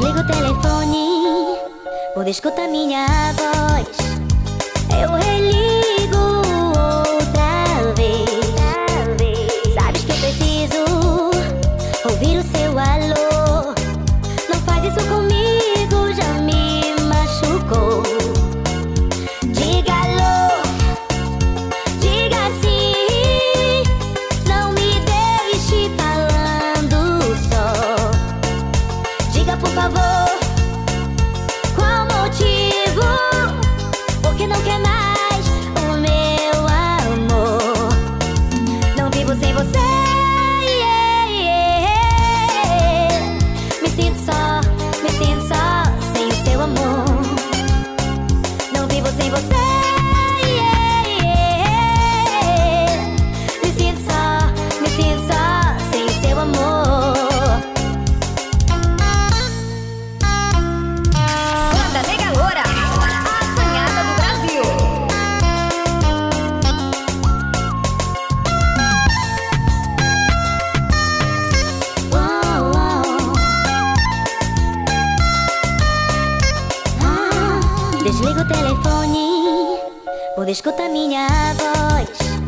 Desligo telefoni, o descota miña. Desliga o telefone, quando escuta minha voz.